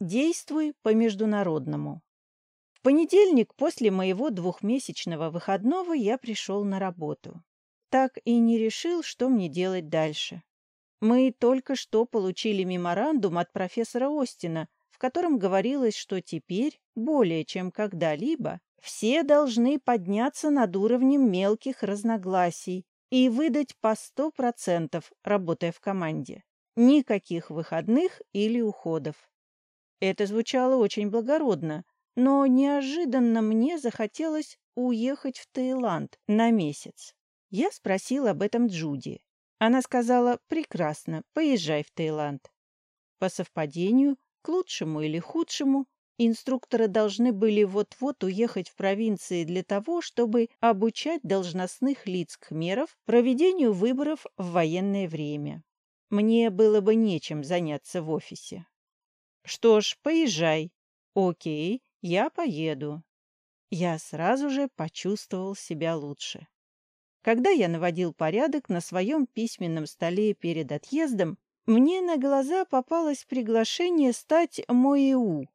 Действуй по-международному. В понедельник после моего двухмесячного выходного я пришел на работу. Так и не решил, что мне делать дальше. Мы только что получили меморандум от профессора Остина, в котором говорилось, что теперь, более чем когда-либо, все должны подняться над уровнем мелких разногласий и выдать по сто процентов, работая в команде. Никаких выходных или уходов. Это звучало очень благородно, но неожиданно мне захотелось уехать в Таиланд на месяц. Я спросил об этом Джуди. Она сказала, прекрасно, поезжай в Таиланд. По совпадению, к лучшему или худшему, инструкторы должны были вот-вот уехать в провинции для того, чтобы обучать должностных лиц кхмеров проведению выборов в военное время. Мне было бы нечем заняться в офисе. Что ж, поезжай. Окей, я поеду. Я сразу же почувствовал себя лучше. Когда я наводил порядок на своем письменном столе перед отъездом, мне на глаза попалось приглашение стать Моеу.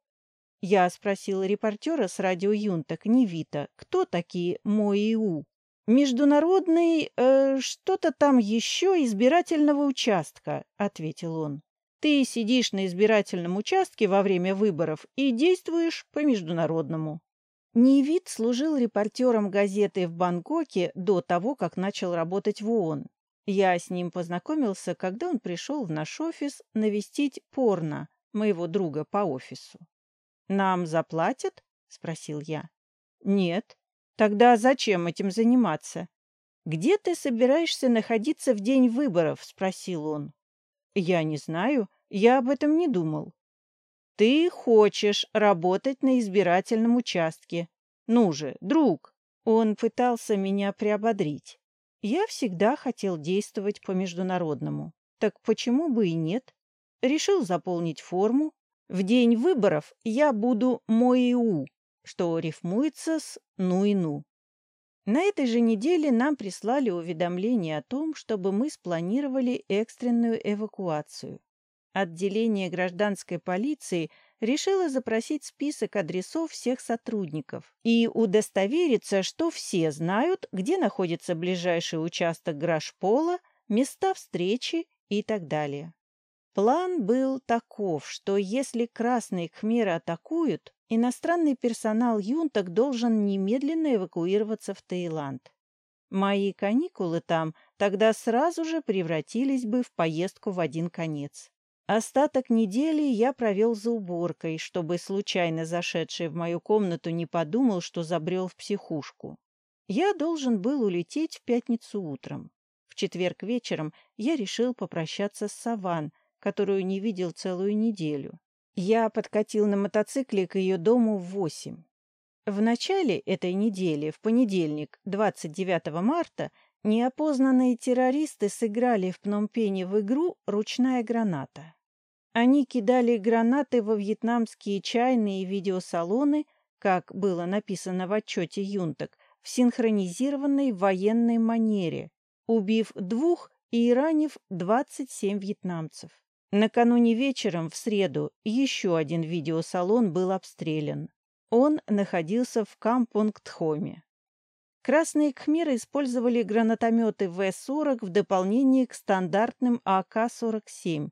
Я спросил репортера с радио Юнтак Невита, кто такие Моеу. «Международный... Э, что-то там еще избирательного участка», — ответил он. «Ты сидишь на избирательном участке во время выборов и действуешь по международному». Невид служил репортером газеты в Бангкоке до того, как начал работать в ООН. Я с ним познакомился, когда он пришел в наш офис навестить Порно, моего друга по офису. «Нам заплатят?» — спросил я. «Нет». «Тогда зачем этим заниматься?» «Где ты собираешься находиться в день выборов?» — спросил он. «Я не знаю. Я об этом не думал». Ты хочешь работать на избирательном участке. Ну же, друг!» Он пытался меня приободрить. Я всегда хотел действовать по-международному. Так почему бы и нет? Решил заполнить форму. В день выборов я буду Моиу, что рифмуется с ну и ну. На этой же неделе нам прислали уведомление о том, чтобы мы спланировали экстренную эвакуацию. Отделение гражданской полиции решило запросить список адресов всех сотрудников и удостовериться, что все знают, где находится ближайший участок гражпола, места встречи и так далее. План был таков, что если красные кхмеры атакуют, иностранный персонал юнток должен немедленно эвакуироваться в Таиланд. Мои каникулы там тогда сразу же превратились бы в поездку в один конец. Остаток недели я провел за уборкой, чтобы случайно зашедший в мою комнату не подумал, что забрел в психушку. Я должен был улететь в пятницу утром. В четверг вечером я решил попрощаться с Саван, которую не видел целую неделю. Я подкатил на мотоцикле к ее дому в восемь. В начале этой недели, в понедельник, 29 марта, Неопознанные террористы сыграли в Пномпене в игру «Ручная граната». Они кидали гранаты во вьетнамские чайные видеосалоны, как было написано в отчете юнток, в синхронизированной военной манере, убив двух и ранив 27 вьетнамцев. Накануне вечером, в среду, еще один видеосалон был обстрелян. Он находился в Кампунгтхоме. Красные кхмеры использовали гранатометы В-40 в дополнение к стандартным АК-47,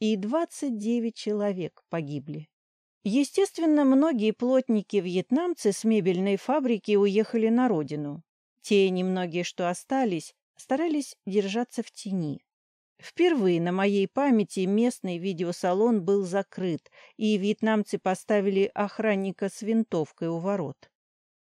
и 29 человек погибли. Естественно, многие плотники-вьетнамцы с мебельной фабрики уехали на родину. Те немногие, что остались, старались держаться в тени. Впервые на моей памяти местный видеосалон был закрыт, и вьетнамцы поставили охранника с винтовкой у ворот.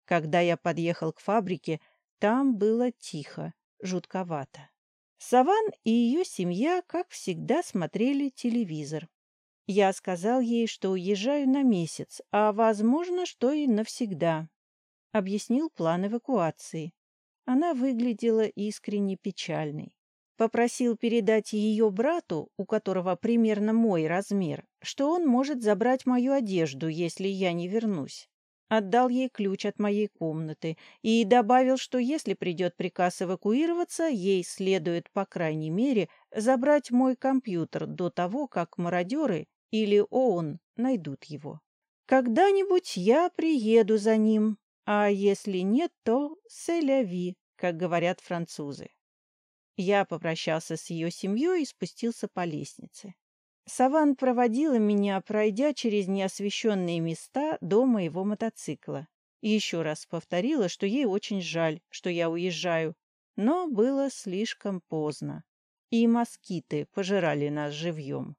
Когда я подъехал к фабрике, там было тихо, жутковато. Саван и ее семья, как всегда, смотрели телевизор. Я сказал ей, что уезжаю на месяц, а, возможно, что и навсегда. Объяснил план эвакуации. Она выглядела искренне печальной. Попросил передать ее брату, у которого примерно мой размер, что он может забрать мою одежду, если я не вернусь отдал ей ключ от моей комнаты и добавил, что если придет приказ эвакуироваться, ей следует, по крайней мере, забрать мой компьютер до того, как мародеры или Оун найдут его. Когда-нибудь я приеду за ним, а если нет, то «селяви», как говорят французы. Я попрощался с ее семьей и спустился по лестнице. Саван проводила меня, пройдя через неосвещенные места до моего мотоцикла. И еще раз повторила, что ей очень жаль, что я уезжаю, но было слишком поздно, и москиты пожирали нас живьем.